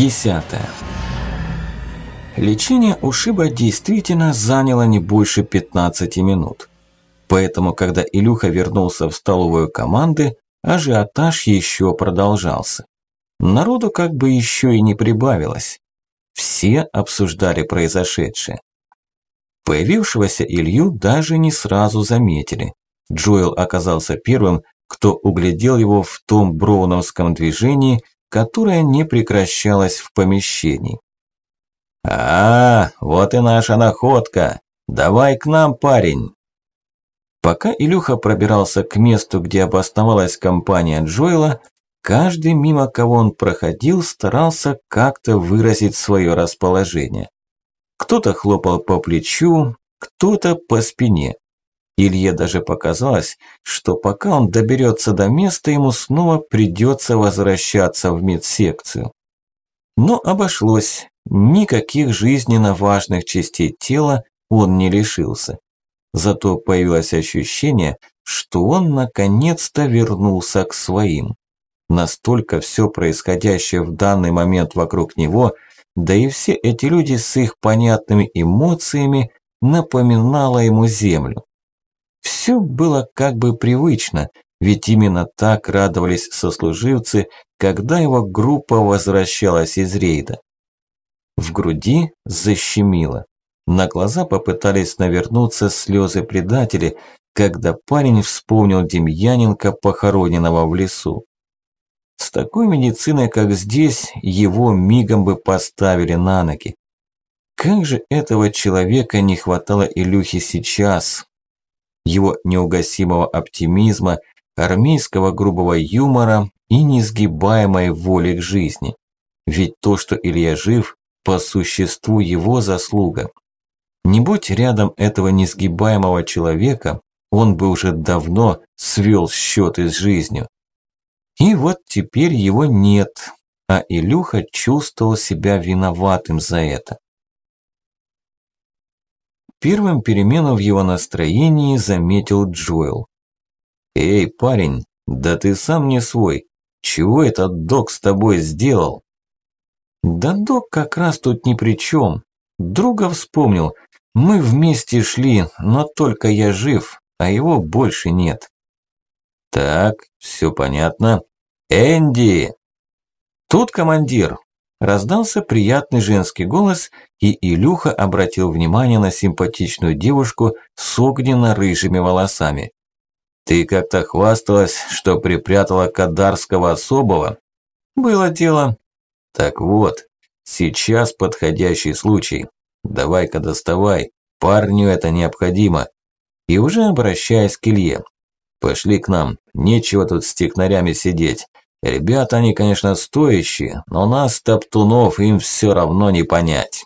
10 Лечение ушиба действительно заняло не больше 15 минут. Поэтому, когда Илюха вернулся в столовую команды, ажиотаж еще продолжался. Народу как бы еще и не прибавилось. Все обсуждали произошедшее. Появившегося Илью даже не сразу заметили. Джоэл оказался первым, кто углядел его в том броуновском движении, которое не прекращалось в помещении. «А, вот и наша находка! Давай к нам, парень!» Пока Илюха пробирался к месту, где обосновалась компания Джоэла, каждый, мимо кого он проходил, старался как-то выразить свое расположение. Кто-то хлопал по плечу, кто-то по спине. Илье даже показалось, что пока он доберется до места, ему снова придется возвращаться в медсекцию. Но обошлось, никаких жизненно важных частей тела он не лишился. Зато появилось ощущение, что он наконец-то вернулся к своим. Настолько все происходящее в данный момент вокруг него, да и все эти люди с их понятными эмоциями напоминало ему землю. Все было как бы привычно, ведь именно так радовались сослуживцы, когда его группа возвращалась из рейда. В груди защемило. На глаза попытались навернуться слезы предателей, когда парень вспомнил Демьяненко, похороненного в лесу. С такой медициной, как здесь, его мигом бы поставили на ноги. Как же этого человека не хватало Илюхе сейчас, его неугасимого оптимизма, армейского грубого юмора и несгибаемой воли к жизни. Ведь то, что Илья жив, по существу его заслуга. Не будь рядом этого несгибаемого человека, он бы уже давно свел счеты с жизнью. И вот теперь его нет, а Илюха чувствовал себя виноватым за это. Первым перемену в его настроении заметил Джоэл. «Эй, парень, да ты сам не свой. Чего этот док с тобой сделал?» «Да док как раз тут ни при чем. Друга вспомнил. Мы вместе шли, но только я жив, а его больше нет». «Так, все понятно. Энди!» «Тут командир. Раздался приятный женский голос, и Илюха обратил внимание на симпатичную девушку с огненно-рыжими волосами. «Ты как-то хвасталась, что припрятала Кадарского особого?» «Было дело». «Так вот, сейчас подходящий случай. Давай-ка доставай, парню это необходимо». И уже обращаясь к Илье. «Пошли к нам, нечего тут с технарями сидеть. Ребята они, конечно, стоящие, но нас, топтунов, им все равно не понять.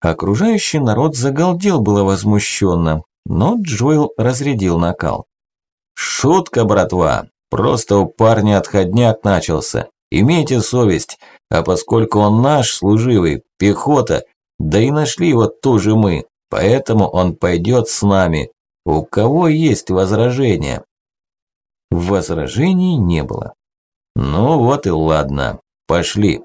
Окружающий народ загалдел было возмущенно, но Джоэл разрядил накал. «Шутка, братва! Просто у парня отходняк начался. Имейте совесть, а поскольку он наш, служивый, пехота, да и нашли его тоже мы, поэтому он пойдет с нами. У кого есть возражения?» Возражений не было. Ну вот и ладно, пошли.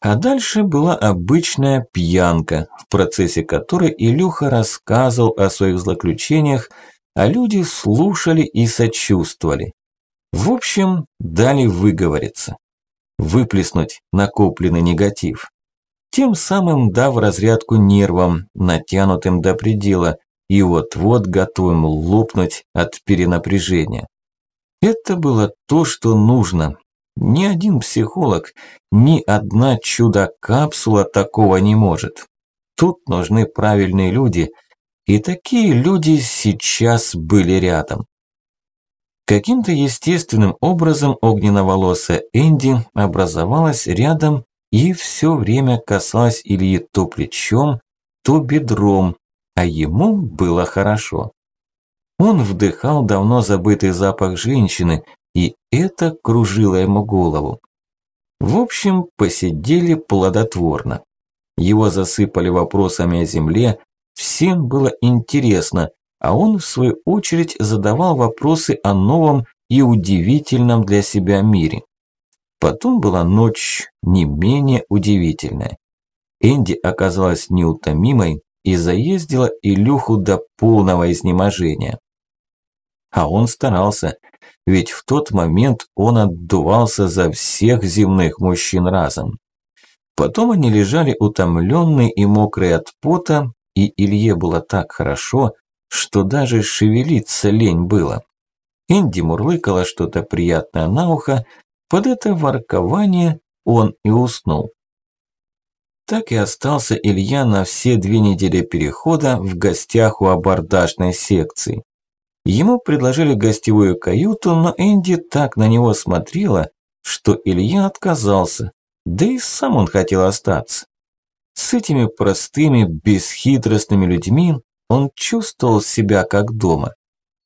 А дальше была обычная пьянка, в процессе которой Илюха рассказывал о своих злоключениях, а люди слушали и сочувствовали. В общем, дали выговориться, выплеснуть накопленный негатив. Тем самым дав разрядку нервам, натянутым до предела, и вот-вот готовым лопнуть от перенапряжения. Это было то, что нужно. Ни один психолог, ни одна чудо-капсула такого не может. Тут нужны правильные люди, и такие люди сейчас были рядом. Каким-то естественным образом огненноволосая Энди образовалась рядом и все время касалась Ильи то плечом, то бедром, а ему было хорошо. Он вдыхал давно забытый запах женщины, и это кружило ему голову. В общем, посидели плодотворно. Его засыпали вопросами о земле, всем было интересно, а он в свою очередь задавал вопросы о новом и удивительном для себя мире. Потом была ночь не менее удивительная. Энди оказалась неутомимой и заездила Илюху до полного изнеможения. А он старался, ведь в тот момент он отдувался за всех земных мужчин разом. Потом они лежали утомленные и мокрые от пота, и Илье было так хорошо, что даже шевелиться лень было. Энди мурлыкала что-то приятное на ухо, под это воркование он и уснул. Так и остался Илья на все две недели перехода в гостях у абордажной секции. Ему предложили гостевую каюту, но Энди так на него смотрела, что Илья отказался, да и сам он хотел остаться. С этими простыми, бесхитростными людьми он чувствовал себя как дома.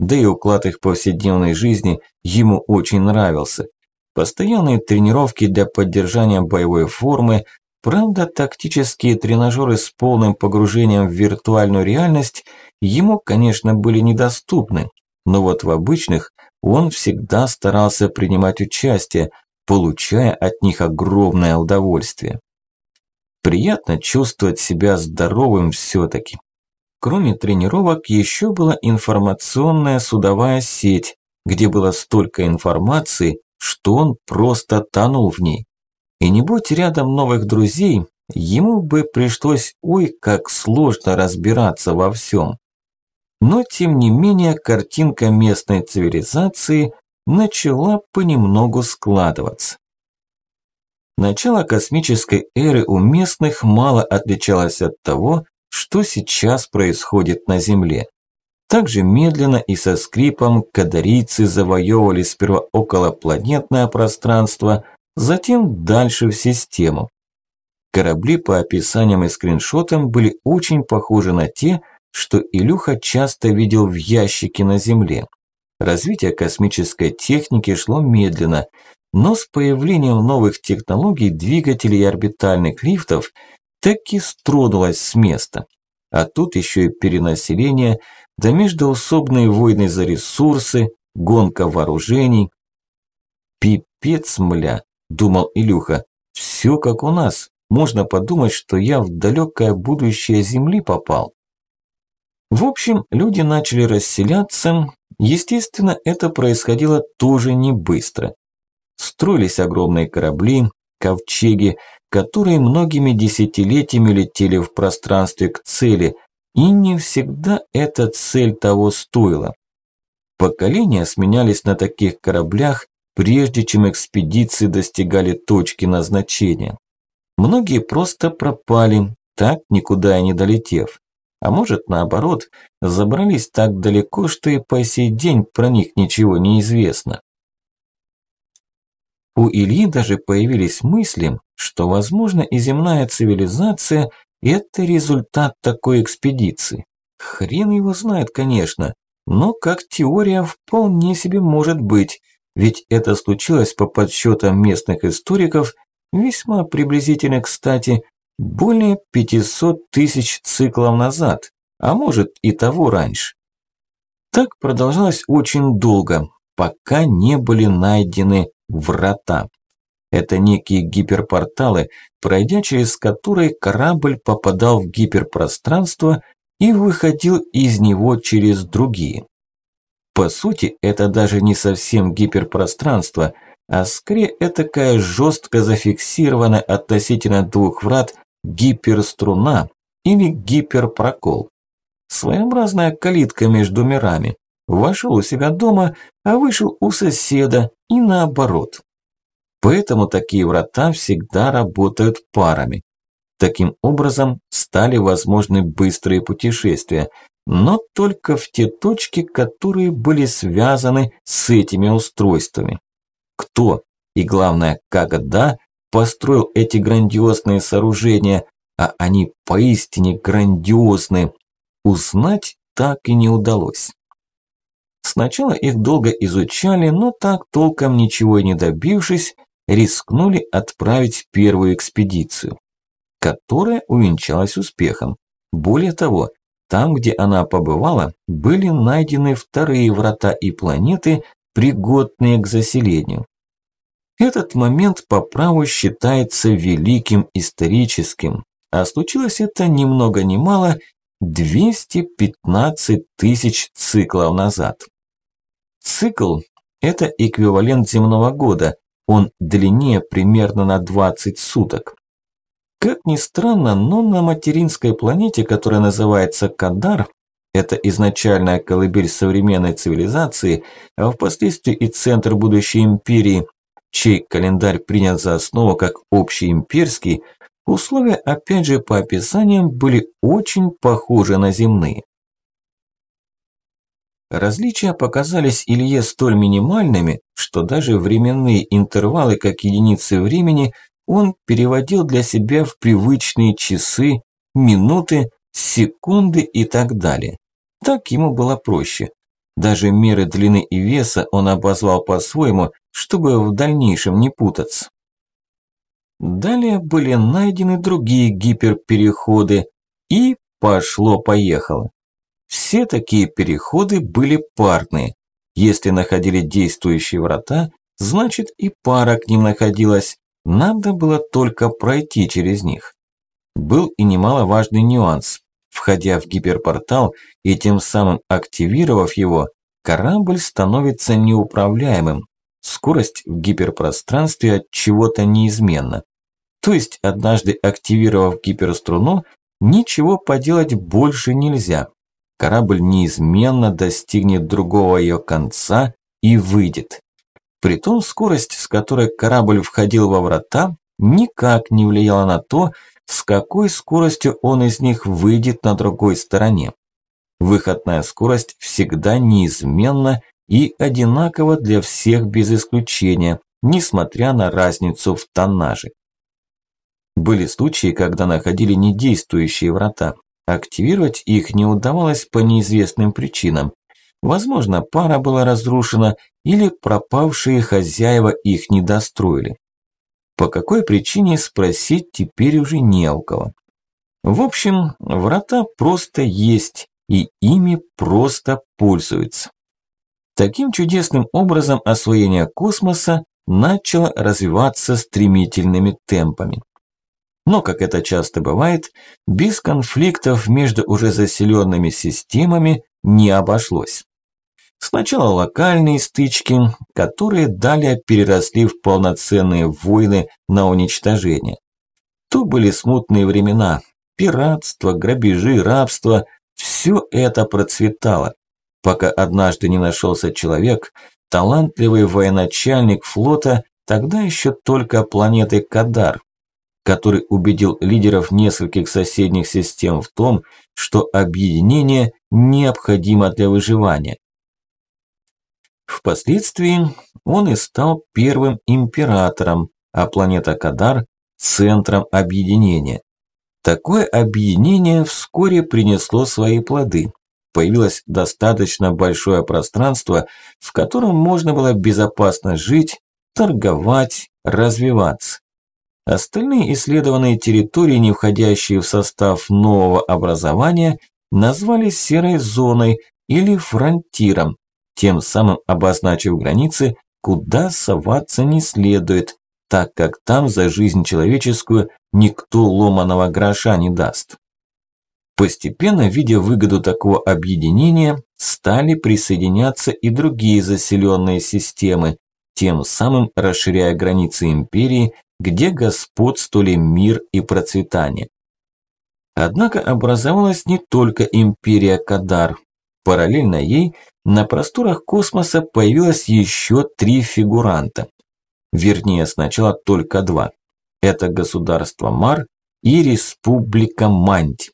Да и уклад их повседневной жизни ему очень нравился. Постоянные тренировки для поддержания боевой формы, правда тактические тренажеры с полным погружением в виртуальную реальность ему, конечно, были недоступны, но вот в обычных он всегда старался принимать участие, получая от них огромное удовольствие. Приятно чувствовать себя здоровым все-таки. Кроме тренировок, еще была информационная судовая сеть, где было столько информации, что он просто тонул в ней. И не будь рядом новых друзей, ему бы пришлось ой как сложно разбираться во всем. Но тем не менее картинка местной цивилизации начала понемногу складываться. Начало космической эры у местных мало отличалось от того, что сейчас происходит на Земле. Также медленно и со скрипом кадарийцы завоевывали сперва околопланетное пространство, затем дальше в систему. Корабли по описаниям и скриншотам были очень похожи на те, что Илюха часто видел в ящике на Земле. Развитие космической техники шло медленно, но с появлением новых технологий двигателей и орбитальных лифтов таки стронулось с места. А тут еще и перенаселение, да междоусобные войны за ресурсы, гонка вооружений. «Пипец, мля!» – думал Илюха. «Все как у нас. Можно подумать, что я в далекое будущее Земли попал». В общем, люди начали расселяться. Естественно, это происходило тоже не быстро. Строились огромные корабли, ковчеги, которые многими десятилетиями летели в пространстве к цели, и не всегда эта цель того стоила. Поколения сменялись на таких кораблях, прежде чем экспедиции достигали точки назначения. Многие просто пропали, так никуда и не долетев. А может, наоборот, забрались так далеко, что и по сей день про них ничего не известно. У Ильи даже появились мысли, что, возможно, и земная цивилизация – это результат такой экспедиции. Хрен его знает, конечно, но как теория вполне себе может быть, ведь это случилось по подсчетам местных историков, весьма приблизительно, кстати, более 500 тысяч циклов назад, а может и того раньше. Так продолжалось очень долго, пока не были найдены врата. Это некие гиперпорталы, пройдя через которые корабль попадал в гиперпространство и выходил из него через другие. По сути, это даже не совсем гиперпространство, а скорее этакая жестко зафиксированная относительно двух врат гиперструна или гиперпрокол. Своеобразная калитка между мирами. Вошел у себя дома, а вышел у соседа и наоборот. Поэтому такие врата всегда работают парами. Таким образом стали возможны быстрые путешествия, но только в те точки, которые были связаны с этими устройствами. Кто и главное, когда построил эти грандиозные сооружения, а они поистине грандиозны, узнать так и не удалось. Сначала их долго изучали, но так толком ничего и не добившись, рискнули отправить первую экспедицию, которая увенчалась успехом. Более того, там, где она побывала, были найдены вторые врата и планеты, пригодные к заселению. Этот момент по праву считается великим историческим, а случилось это ни много ни мало 215 тысяч циклов назад. Цикл – это эквивалент земного года, он длиннее примерно на 20 суток. Как ни странно, но на материнской планете, которая называется Кадар, это изначальная колыбель современной цивилизации, а впоследствии и центр будущей империи, чей календарь принят за основу как общеимперский, условия, опять же, по описаниям были очень похожи на земные. Различия показались Илье столь минимальными, что даже временные интервалы как единицы времени он переводил для себя в привычные часы, минуты, секунды и так далее. Так ему было проще. Даже меры длины и веса он обозвал по-своему, чтобы в дальнейшем не путаться. Далее были найдены другие гиперпереходы, и пошло-поехало. Все такие переходы были парные. Если находили действующие врата, значит и пара к ним находилась. Надо было только пройти через них. Был и немаловажный нюанс. Входя в гиперпортал и тем самым активировав его, корабль становится неуправляемым. Скорость в гиперпространстве от чего-то неизменна. То есть, однажды активировав гиперструну, ничего поделать больше нельзя. Корабль неизменно достигнет другого ее конца и выйдет. Притом скорость, с которой корабль входил во врата, никак не влияла на то, с какой скоростью он из них выйдет на другой стороне. Выходная скорость всегда неизменна и одинакова для всех без исключения, несмотря на разницу в тоннаже. Были случаи, когда находили недействующие врата. Активировать их не удавалось по неизвестным причинам. Возможно, пара была разрушена или пропавшие хозяева их не достроили. По какой причине спросить теперь уже не у кого. В общем, врата просто есть, и ими просто пользуются. Таким чудесным образом освоение космоса начало развиваться стремительными темпами. Но, как это часто бывает, без конфликтов между уже заселенными системами не обошлось. Сначала локальные стычки, которые далее переросли в полноценные войны на уничтожение. То были смутные времена, пиратство, грабежи, рабство – все это процветало, пока однажды не нашелся человек, талантливый военачальник флота, тогда еще только планеты Кадар, который убедил лидеров нескольких соседних систем в том, что объединение необходимо для выживания. Впоследствии он и стал первым императором, а планета Кадар – центром объединения. Такое объединение вскоре принесло свои плоды. Появилось достаточно большое пространство, в котором можно было безопасно жить, торговать, развиваться. Остальные исследованные территории, не входящие в состав нового образования, назвались серой зоной или фронтиром, тем самым обозначив границы, куда соваться не следует, так как там за жизнь человеческую никто ломаного гроша не даст. Постепенно, видя выгоду такого объединения, стали присоединяться и другие заселенные системы, тем самым расширяя границы империи, где господствовали мир и процветание. Однако образовалась не только империя Кадар. Параллельно ей на просторах космоса появилось еще три фигуранта. Вернее, сначала только два. Это государство Мар и Республика Манти.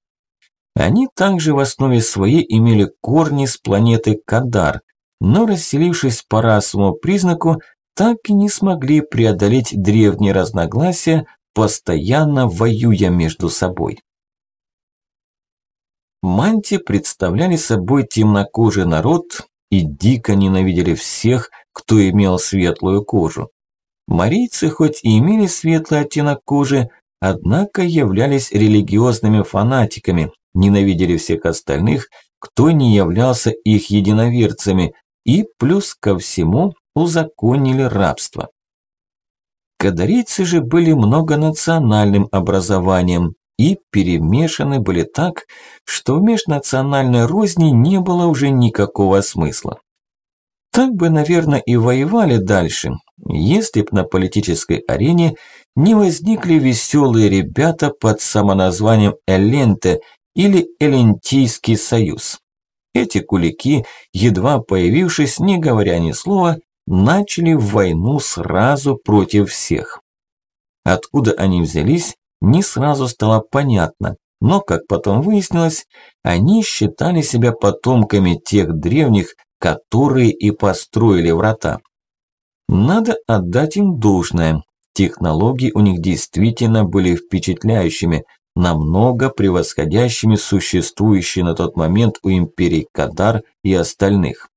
Они также в основе своей имели корни с планеты Кадар, но расселившись по расовому признаку, так и не смогли преодолеть древние разногласия, постоянно воюя между собой. Манти представляли собой темнокожий народ и дико ненавидели всех, кто имел светлую кожу. Марийцы хоть и имели светлый оттенок кожи, однако являлись религиозными фанатиками, ненавидели всех остальных, кто не являлся их единоверцами, и плюс ко всему узаконили рабство. Кадарийцы же были многонациональным образованием и перемешаны были так, что в межнациональной розни не было уже никакого смысла. Так бы, наверное, и воевали дальше, если б на политической арене не возникли веселые ребята под самоназванием Эленте или Элентийский союз. Эти кулики, едва появившись, не говоря ни слова, начали войну сразу против всех. Откуда они взялись, не сразу стало понятно, но, как потом выяснилось, они считали себя потомками тех древних, которые и построили врата. Надо отдать им должное. Технологии у них действительно были впечатляющими, намного превосходящими существующие на тот момент у империи Кадар и остальных.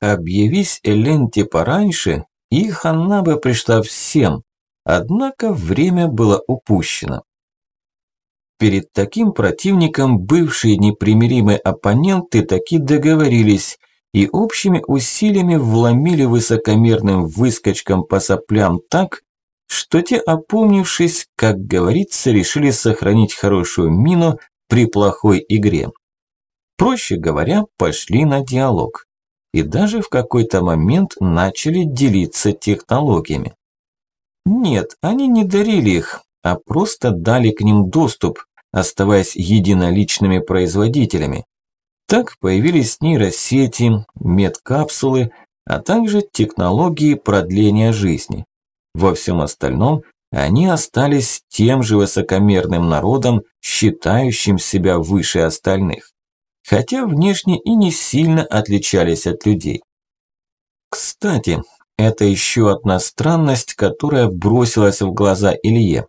Объявись Эленте пораньше, их она бы пришла всем, однако время было упущено. Перед таким противником бывшие непримиримые оппоненты таки договорились и общими усилиями вломили высокомерным выскочкам по соплям так, что те, опомнившись, как говорится, решили сохранить хорошую мину при плохой игре. Проще говоря, пошли на диалог. И даже в какой-то момент начали делиться технологиями. Нет, они не дарили их, а просто дали к ним доступ, оставаясь единоличными производителями. Так появились нейросети, медкапсулы, а также технологии продления жизни. Во всем остальном они остались тем же высокомерным народом, считающим себя выше остальных. Хотя внешне и не сильно отличались от людей. Кстати, это еще одна странность, которая бросилась в глаза Илье.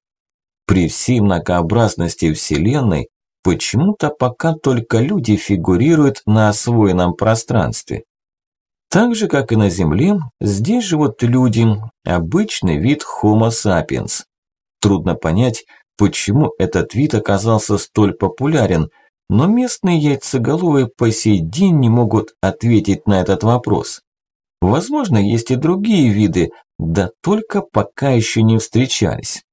При всей многообразности Вселенной почему-то пока только люди фигурируют на освоенном пространстве. Так же, как и на Земле, здесь живут люди, обычный вид Homo sapiens. Трудно понять, почему этот вид оказался столь популярен, но местные яйцеголовые по сей день не могут ответить на этот вопрос. Возможно, есть и другие виды, да только пока еще не встречались.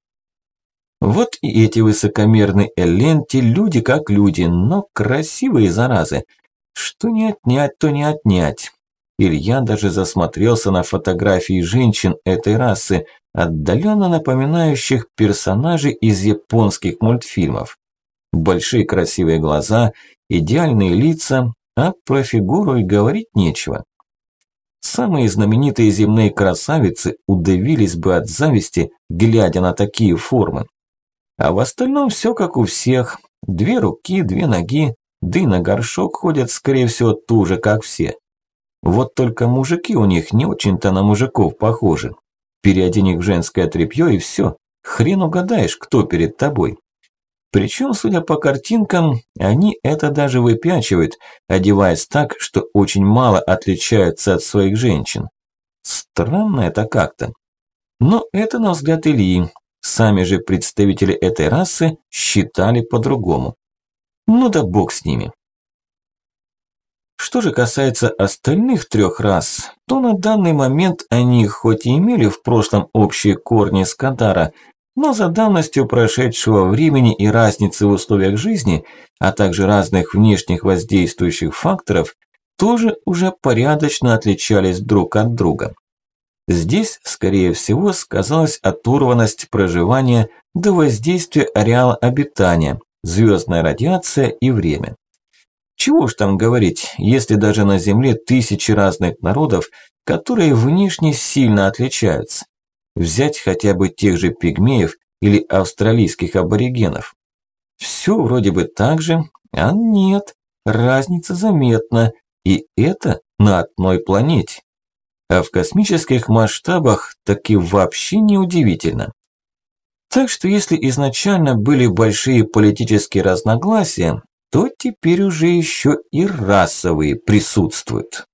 Вот и эти высокомерные эленти, люди как люди, но красивые заразы. Что не отнять, то не отнять. Илья даже засмотрелся на фотографии женщин этой расы, отдаленно напоминающих персонажей из японских мультфильмов. Большие красивые глаза, идеальные лица, а про фигуру и говорить нечего. Самые знаменитые земные красавицы удавились бы от зависти, глядя на такие формы. А в остальном все как у всех. Две руки, две ноги, да и на горшок ходят, скорее всего, туже, как все. Вот только мужики у них не очень-то на мужиков похожи. Переодень их в женское тряпье и все. Хрен угадаешь, кто перед тобой. Причем, судя по картинкам, они это даже выпячивают, одеваясь так, что очень мало отличаются от своих женщин. Странно это как-то. Но это на взгляд Ильи, Сами же представители этой расы считали по-другому. Ну да бог с ними. Что же касается остальных трех рас, то на данный момент они хоть и имели в прошлом общие корни с Кадара, но за давностью прошедшего времени и разницы в условиях жизни, а также разных внешних воздействующих факторов, тоже уже порядочно отличались друг от друга. Здесь, скорее всего, сказалась оторванность проживания до воздействия ареала обитания, звездная радиация и время. Чего уж там говорить, если даже на Земле тысячи разных народов, которые внешне сильно отличаются. Взять хотя бы тех же пигмеев или австралийских аборигенов. Все вроде бы так же, а нет, разница заметна, и это на одной планете а в космических масштабах так и вообще неудивительно. Так что если изначально были большие политические разногласия, то теперь уже еще и расовые присутствуют.